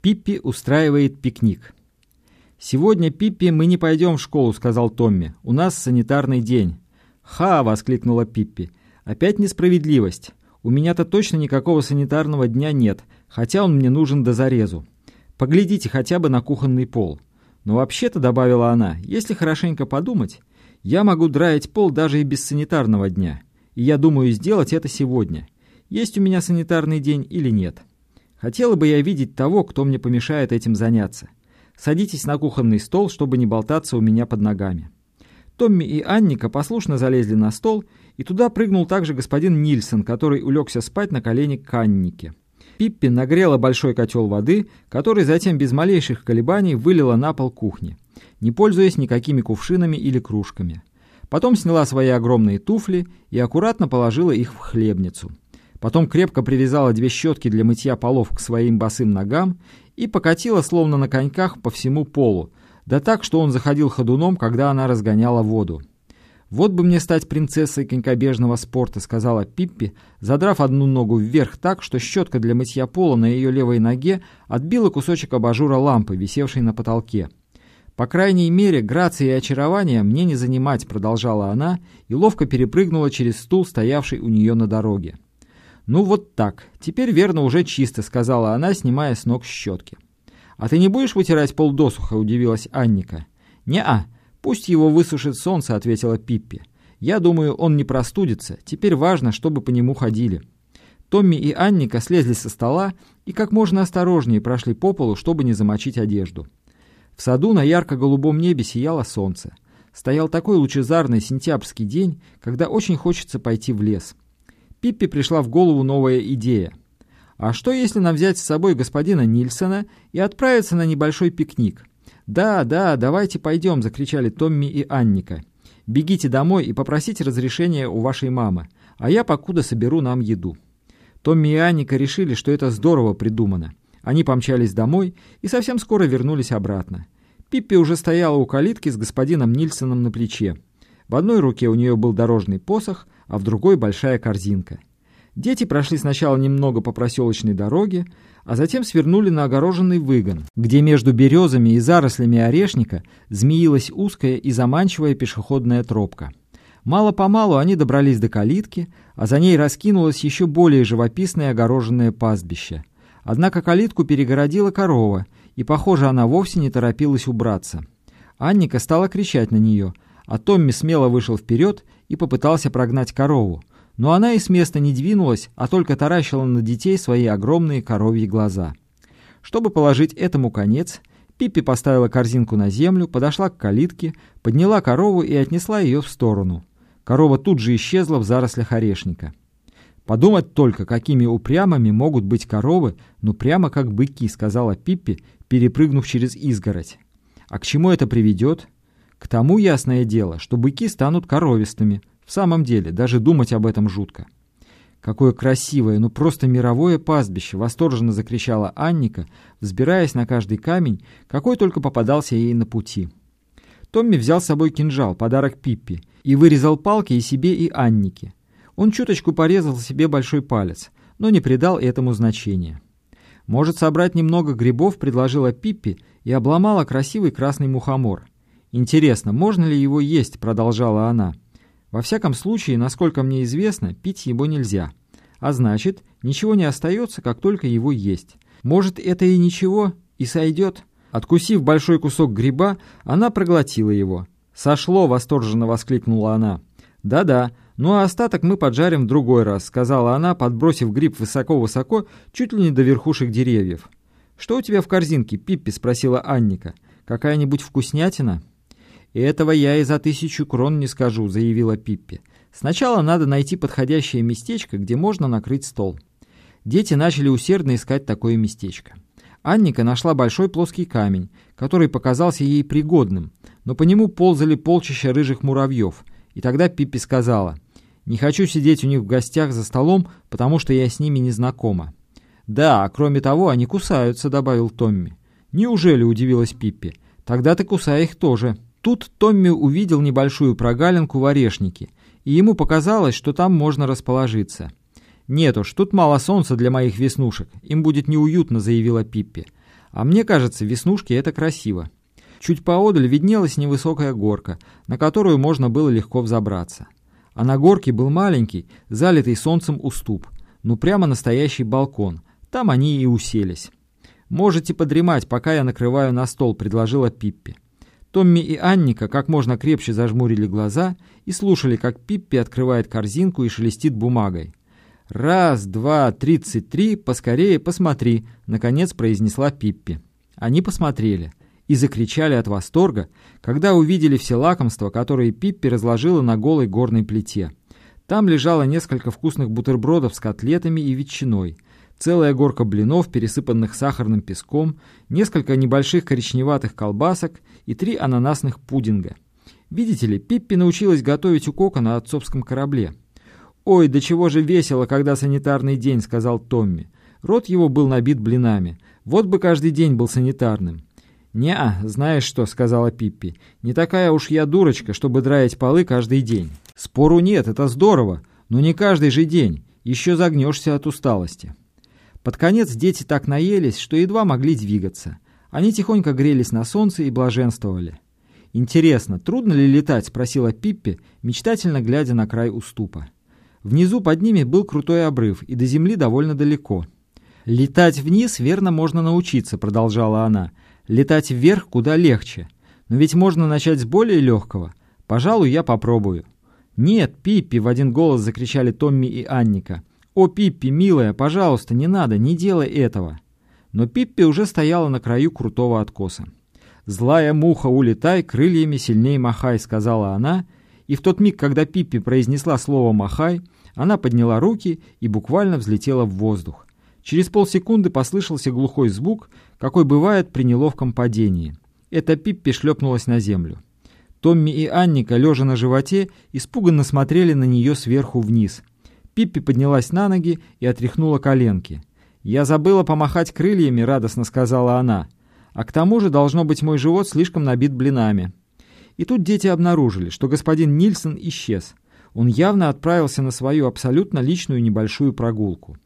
Пиппи устраивает пикник. «Сегодня, Пиппи, мы не пойдем в школу», — сказал Томми. «У нас санитарный день». «Ха!» — воскликнула Пиппи. «Опять несправедливость. У меня-то точно никакого санитарного дня нет, хотя он мне нужен до зарезу. Поглядите хотя бы на кухонный пол». «Но вообще-то», — добавила она, — «если хорошенько подумать, я могу драить пол даже и без санитарного дня. И я думаю сделать это сегодня. Есть у меня санитарный день или нет». Хотела бы я видеть того, кто мне помешает этим заняться. Садитесь на кухонный стол, чтобы не болтаться у меня под ногами». Томми и Анника послушно залезли на стол, и туда прыгнул также господин Нильсон, который улегся спать на колени к Аннике. Пиппи нагрела большой котел воды, который затем без малейших колебаний вылила на пол кухни, не пользуясь никакими кувшинами или кружками. Потом сняла свои огромные туфли и аккуратно положила их в хлебницу. Потом крепко привязала две щетки для мытья полов к своим босым ногам и покатила, словно на коньках, по всему полу, да так, что он заходил ходуном, когда она разгоняла воду. «Вот бы мне стать принцессой конькобежного спорта», — сказала Пиппи, задрав одну ногу вверх так, что щетка для мытья пола на ее левой ноге отбила кусочек абажура лампы, висевшей на потолке. «По крайней мере, грации и очарования мне не занимать», — продолжала она и ловко перепрыгнула через стул, стоявший у нее на дороге. «Ну вот так. Теперь верно уже чисто», — сказала она, снимая с ног щетки. «А ты не будешь вытирать пол досуха?» — удивилась Анника. «Не-а. Пусть его высушит солнце», — ответила Пиппи. «Я думаю, он не простудится. Теперь важно, чтобы по нему ходили». Томми и Анника слезли со стола и как можно осторожнее прошли по полу, чтобы не замочить одежду. В саду на ярко-голубом небе сияло солнце. Стоял такой лучезарный сентябрьский день, когда очень хочется пойти в лес. Пиппи пришла в голову новая идея. А что, если нам взять с собой господина Нильсона и отправиться на небольшой пикник? «Да, да, давайте пойдем!» — закричали Томми и Анника. «Бегите домой и попросите разрешения у вашей мамы, а я покуда соберу нам еду». Томми и Анника решили, что это здорово придумано. Они помчались домой и совсем скоро вернулись обратно. Пиппи уже стояла у калитки с господином Нильсоном на плече. В одной руке у нее был дорожный посох, а в другой большая корзинка. Дети прошли сначала немного по проселочной дороге, а затем свернули на огороженный выгон, где между березами и зарослями орешника змеилась узкая и заманчивая пешеходная тропка. Мало-помалу они добрались до калитки, а за ней раскинулось еще более живописное огороженное пастбище. Однако калитку перегородила корова, и, похоже, она вовсе не торопилась убраться. Анника стала кричать на нее — а Томми смело вышел вперед и попытался прогнать корову, но она и с места не двинулась, а только таращила на детей свои огромные коровьи глаза. Чтобы положить этому конец, Пиппи поставила корзинку на землю, подошла к калитке, подняла корову и отнесла ее в сторону. Корова тут же исчезла в зарослях орешника. «Подумать только, какими упрямыми могут быть коровы, ну прямо как быки», — сказала Пиппи, перепрыгнув через изгородь. «А к чему это приведет?» К тому ясное дело, что быки станут коровистыми. В самом деле, даже думать об этом жутко. «Какое красивое, ну просто мировое пастбище!» — восторженно закричала Анника, взбираясь на каждый камень, какой только попадался ей на пути. Томми взял с собой кинжал, подарок Пиппи, и вырезал палки и себе, и Аннике. Он чуточку порезал себе большой палец, но не придал этому значения. «Может, собрать немного грибов?» — предложила Пиппи и обломала красивый красный мухомор — «Интересно, можно ли его есть?» — продолжала она. «Во всяком случае, насколько мне известно, пить его нельзя. А значит, ничего не остается, как только его есть. Может, это и ничего, и сойдет?» Откусив большой кусок гриба, она проглотила его. «Сошло!» — восторженно воскликнула она. «Да-да, ну а остаток мы поджарим в другой раз», — сказала она, подбросив гриб высоко-высоко, чуть ли не до верхушек деревьев. «Что у тебя в корзинке, Пиппи?» — спросила Анника. «Какая-нибудь вкуснятина?» «И этого я и за тысячу крон не скажу», — заявила Пиппи. «Сначала надо найти подходящее местечко, где можно накрыть стол». Дети начали усердно искать такое местечко. Анника нашла большой плоский камень, который показался ей пригодным, но по нему ползали полчища рыжих муравьев, и тогда Пиппи сказала, «Не хочу сидеть у них в гостях за столом, потому что я с ними не знакома». «Да, кроме того, они кусаются», — добавил Томми. «Неужели?» — удивилась Пиппи. «Тогда ты кусай их тоже». Тут Томми увидел небольшую прогалинку в орешнике, и ему показалось, что там можно расположиться. «Нет уж, тут мало солнца для моих веснушек, им будет неуютно», — заявила Пиппи. А мне кажется, веснушки — это красиво. Чуть поодаль виднелась невысокая горка, на которую можно было легко взобраться. А на горке был маленький, залитый солнцем уступ. Ну прямо настоящий балкон. Там они и уселись. «Можете подремать, пока я накрываю на стол», — предложила Пиппи. Томми и Анника как можно крепче зажмурили глаза и слушали, как Пиппи открывает корзинку и шелестит бумагой. «Раз, два, тридцать три, поскорее посмотри», — наконец произнесла Пиппи. Они посмотрели и закричали от восторга, когда увидели все лакомства, которые Пиппи разложила на голой горной плите. Там лежало несколько вкусных бутербродов с котлетами и ветчиной, целая горка блинов, пересыпанных сахарным песком, несколько небольших коричневатых колбасок и три ананасных пудинга. Видите ли, Пиппи научилась готовить у Кока на отцовском корабле. «Ой, да чего же весело, когда санитарный день», — сказал Томми. Рот его был набит блинами. Вот бы каждый день был санитарным. «Не-а, знаешь что», — сказала Пиппи, — «не такая уж я дурочка, чтобы драить полы каждый день». «Спору нет, это здорово, но не каждый же день, еще загнешься от усталости». Под конец дети так наелись, что едва могли двигаться. Они тихонько грелись на солнце и блаженствовали. «Интересно, трудно ли летать?» — спросила Пиппи, мечтательно глядя на край уступа. Внизу под ними был крутой обрыв, и до земли довольно далеко. «Летать вниз, верно, можно научиться», — продолжала она. «Летать вверх куда легче. Но ведь можно начать с более легкого. Пожалуй, я попробую». «Нет, Пиппи!» — в один голос закричали Томми и Анника. «О, Пиппи, милая, пожалуйста, не надо, не делай этого!» Но Пиппи уже стояла на краю крутого откоса. «Злая муха, улетай, крыльями сильней махай», — сказала она, — и в тот миг, когда Пиппи произнесла слово «махай», она подняла руки и буквально взлетела в воздух. Через полсекунды послышался глухой звук, какой бывает при неловком падении. Это Пиппи шлепнулась на землю. Томми и Анника, лежа на животе, испуганно смотрели на нее сверху вниз. Пиппи поднялась на ноги и отряхнула коленки. «Я забыла помахать крыльями», — радостно сказала она. «А к тому же, должно быть, мой живот слишком набит блинами». И тут дети обнаружили, что господин Нильсон исчез. Он явно отправился на свою абсолютно личную небольшую прогулку.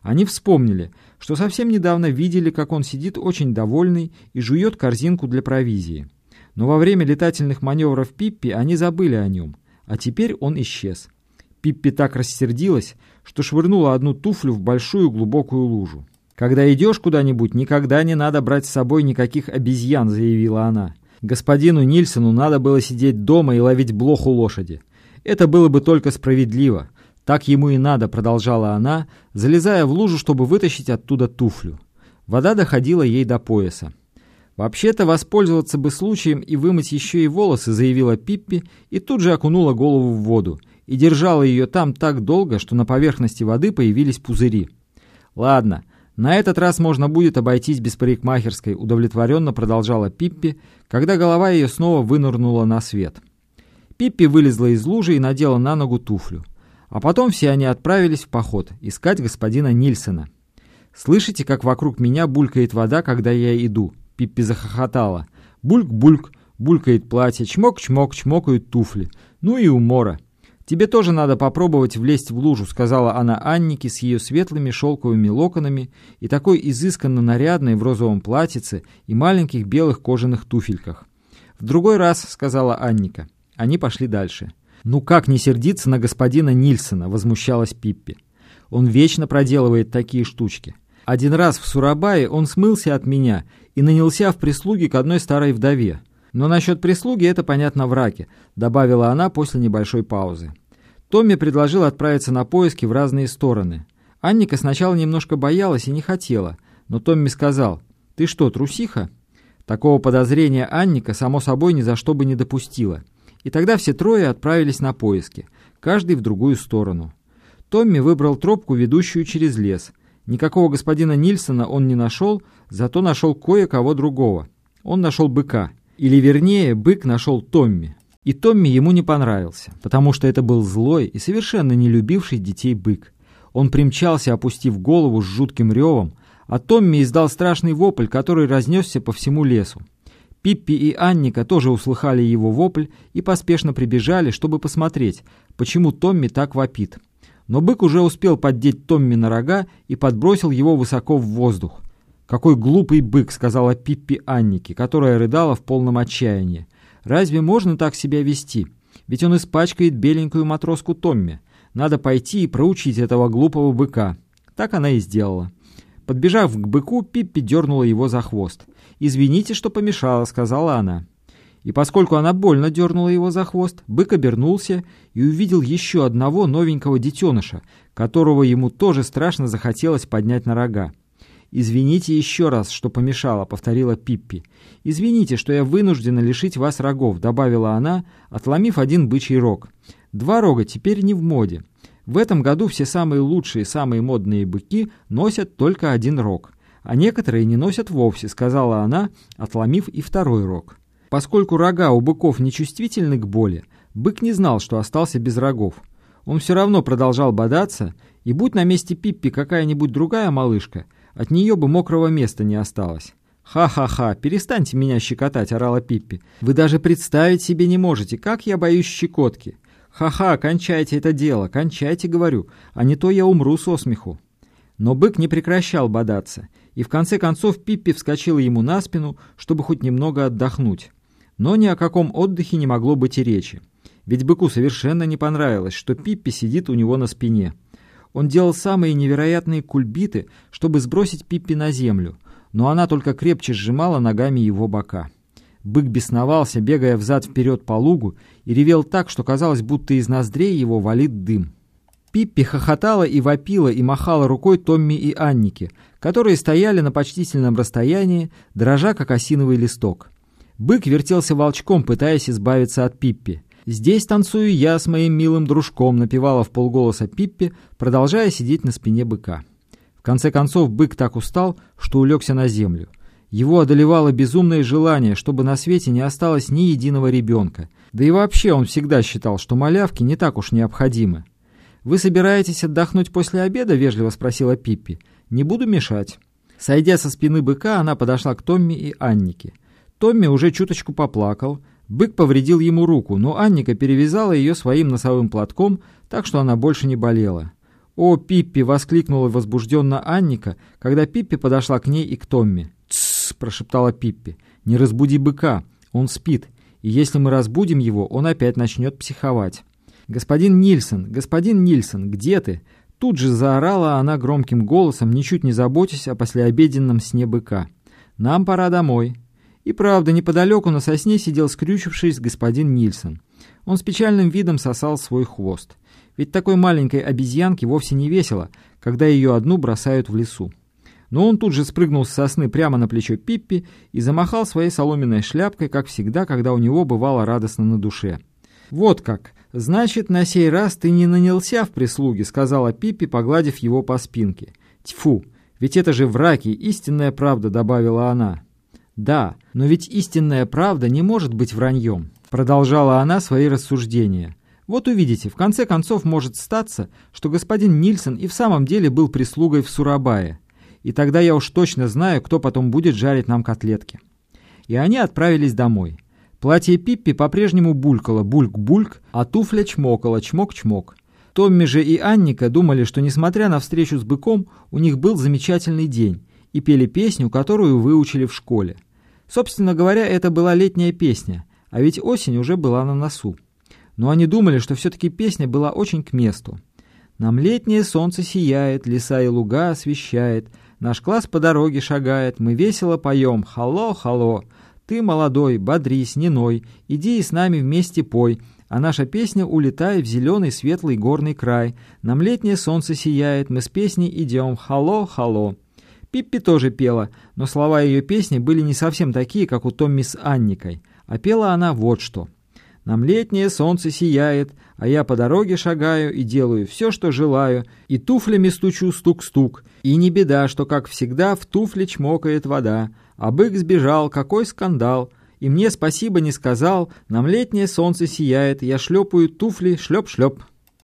Они вспомнили, что совсем недавно видели, как он сидит очень довольный и жует корзинку для провизии. Но во время летательных маневров Пиппи они забыли о нем, а теперь он исчез. Пиппи так рассердилась, что швырнула одну туфлю в большую глубокую лужу. «Когда идешь куда-нибудь, никогда не надо брать с собой никаких обезьян», — заявила она. Господину Нильсону надо было сидеть дома и ловить блох у лошади. Это было бы только справедливо. Так ему и надо, продолжала она, залезая в лужу, чтобы вытащить оттуда туфлю. Вода доходила ей до пояса. «Вообще-то воспользоваться бы случаем и вымыть еще и волосы», заявила Пиппи и тут же окунула голову в воду и держала ее там так долго, что на поверхности воды появились пузыри. «Ладно, «На этот раз можно будет обойтись без парикмахерской», — удовлетворенно продолжала Пиппи, когда голова ее снова вынырнула на свет. Пиппи вылезла из лужи и надела на ногу туфлю. А потом все они отправились в поход искать господина Нильсона. «Слышите, как вокруг меня булькает вода, когда я иду?» Пиппи захохотала. «Бульк-бульк, булькает платье, чмок-чмок, чмокают туфли. Ну и умора». «Тебе тоже надо попробовать влезть в лужу», — сказала она Аннике с ее светлыми шелковыми локонами и такой изысканно нарядной в розовом платьице и маленьких белых кожаных туфельках. «В другой раз», — сказала Анника. Они пошли дальше. «Ну как не сердиться на господина Нильсона?» — возмущалась Пиппи. «Он вечно проделывает такие штучки. Один раз в Сурабае он смылся от меня и нанялся в прислуги к одной старой вдове. Но насчет прислуги это понятно в раке, добавила она после небольшой паузы. Томми предложил отправиться на поиски в разные стороны. Анника сначала немножко боялась и не хотела, но Томми сказал, «Ты что, трусиха?» Такого подозрения Анника, само собой, ни за что бы не допустила. И тогда все трое отправились на поиски, каждый в другую сторону. Томми выбрал тропку, ведущую через лес. Никакого господина Нильсона он не нашел, зато нашел кое-кого другого. Он нашел быка. Или вернее, бык нашел Томми. И Томми ему не понравился, потому что это был злой и совершенно не любивший детей бык. Он примчался, опустив голову с жутким ревом, а Томми издал страшный вопль, который разнесся по всему лесу. Пиппи и Анника тоже услыхали его вопль и поспешно прибежали, чтобы посмотреть, почему Томми так вопит. Но бык уже успел поддеть Томми на рога и подбросил его высоко в воздух. «Какой глупый бык!» — сказала Пиппи Аннике, которая рыдала в полном отчаянии. «Разве можно так себя вести? Ведь он испачкает беленькую матроску Томми. Надо пойти и проучить этого глупого быка». Так она и сделала. Подбежав к быку, Пиппи дернула его за хвост. «Извините, что помешала», — сказала она. И поскольку она больно дернула его за хвост, бык обернулся и увидел еще одного новенького детеныша, которого ему тоже страшно захотелось поднять на рога. «Извините еще раз, что помешала», — повторила Пиппи. «Извините, что я вынуждена лишить вас рогов», — добавила она, отломив один бычий рог. «Два рога теперь не в моде. В этом году все самые лучшие, самые модные быки носят только один рог, а некоторые не носят вовсе», — сказала она, отломив и второй рог. Поскольку рога у быков нечувствительны к боли, бык не знал, что остался без рогов. Он все равно продолжал бодаться, и будь на месте Пиппи какая-нибудь другая малышка, от нее бы мокрого места не осталось. «Ха-ха-ха, перестаньте меня щекотать», — орала Пиппи. «Вы даже представить себе не можете, как я боюсь щекотки. Ха-ха, кончайте это дело, кончайте, говорю, а не то я умру со смеху». Но бык не прекращал бодаться, и в конце концов Пиппи вскочила ему на спину, чтобы хоть немного отдохнуть. Но ни о каком отдыхе не могло быть и речи. Ведь быку совершенно не понравилось, что Пиппи сидит у него на спине. Он делал самые невероятные кульбиты, чтобы сбросить Пиппи на землю, но она только крепче сжимала ногами его бока. Бык бесновался, бегая взад-вперед по лугу, и ревел так, что казалось, будто из ноздрей его валит дым. Пиппи хохотала и вопила и махала рукой Томми и Аннике, которые стояли на почтительном расстоянии, дрожа как осиновый листок. Бык вертелся волчком, пытаясь избавиться от Пиппи. «Здесь танцую я с моим милым дружком», — напевала в полголоса Пиппи, продолжая сидеть на спине быка. В конце концов бык так устал, что улегся на землю. Его одолевало безумное желание, чтобы на свете не осталось ни единого ребенка. Да и вообще он всегда считал, что малявки не так уж необходимы. «Вы собираетесь отдохнуть после обеда?» — вежливо спросила Пиппи. «Не буду мешать». Сойдя со спины быка, она подошла к Томми и Аннике. Томми уже чуточку поплакал. Бык повредил ему руку, но Анника перевязала ее своим носовым платком, так что она больше не болела. «О, Пиппи!» — воскликнула возбужденно Анника, когда Пиппи подошла к ней и к Томми. «Тссс!» — прошептала Пиппи. «Не разбуди быка, он спит, и если мы разбудим его, он опять начнет психовать». «Господин Нильсон! Господин Нильсон! Где ты?» Тут же заорала она громким голосом, ничуть не заботясь о послеобеденном сне быка. «Нам пора домой». И правда, неподалеку на сосне сидел скрючившись господин Нильсон. Он с печальным видом сосал свой хвост. Ведь такой маленькой обезьянке вовсе не весело, когда ее одну бросают в лесу. Но он тут же спрыгнул с сосны прямо на плечо Пиппи и замахал своей соломенной шляпкой, как всегда, когда у него бывало радостно на душе. «Вот как! Значит, на сей раз ты не нанялся в прислуге», — сказала Пиппи, погладив его по спинке. «Тьфу! Ведь это же враки, истинная правда», — добавила она. «Да, но ведь истинная правда не может быть враньем», — продолжала она свои рассуждения. «Вот увидите, в конце концов может статься, что господин Нильсон и в самом деле был прислугой в Сурабае. И тогда я уж точно знаю, кто потом будет жарить нам котлетки». И они отправились домой. Платье Пиппи по-прежнему булькало бульк-бульк, а туфля чмокала чмок-чмок. Томми же и Анника думали, что, несмотря на встречу с быком, у них был замечательный день, и пели песню, которую выучили в школе. Собственно говоря, это была летняя песня, а ведь осень уже была на носу. Но они думали, что все-таки песня была очень к месту. «Нам летнее солнце сияет, леса и луга освещает, наш класс по дороге шагает, мы весело поем, хало, хало, ты молодой, бодрись, не ной, иди и с нами вместе пой, а наша песня улетает в зеленый светлый горный край, нам летнее солнце сияет, мы с песней идем, хало, хало». Пиппи тоже пела, но слова ее песни были не совсем такие, как у Томми с Анникой, а пела она вот что. «Нам летнее солнце сияет, а я по дороге шагаю и делаю все, что желаю, и туфлями стучу стук-стук, и не беда, что, как всегда, в туфле чмокает вода, а бык сбежал, какой скандал, и мне спасибо не сказал, нам летнее солнце сияет, я шлепаю туфли, шлеп-шлеп».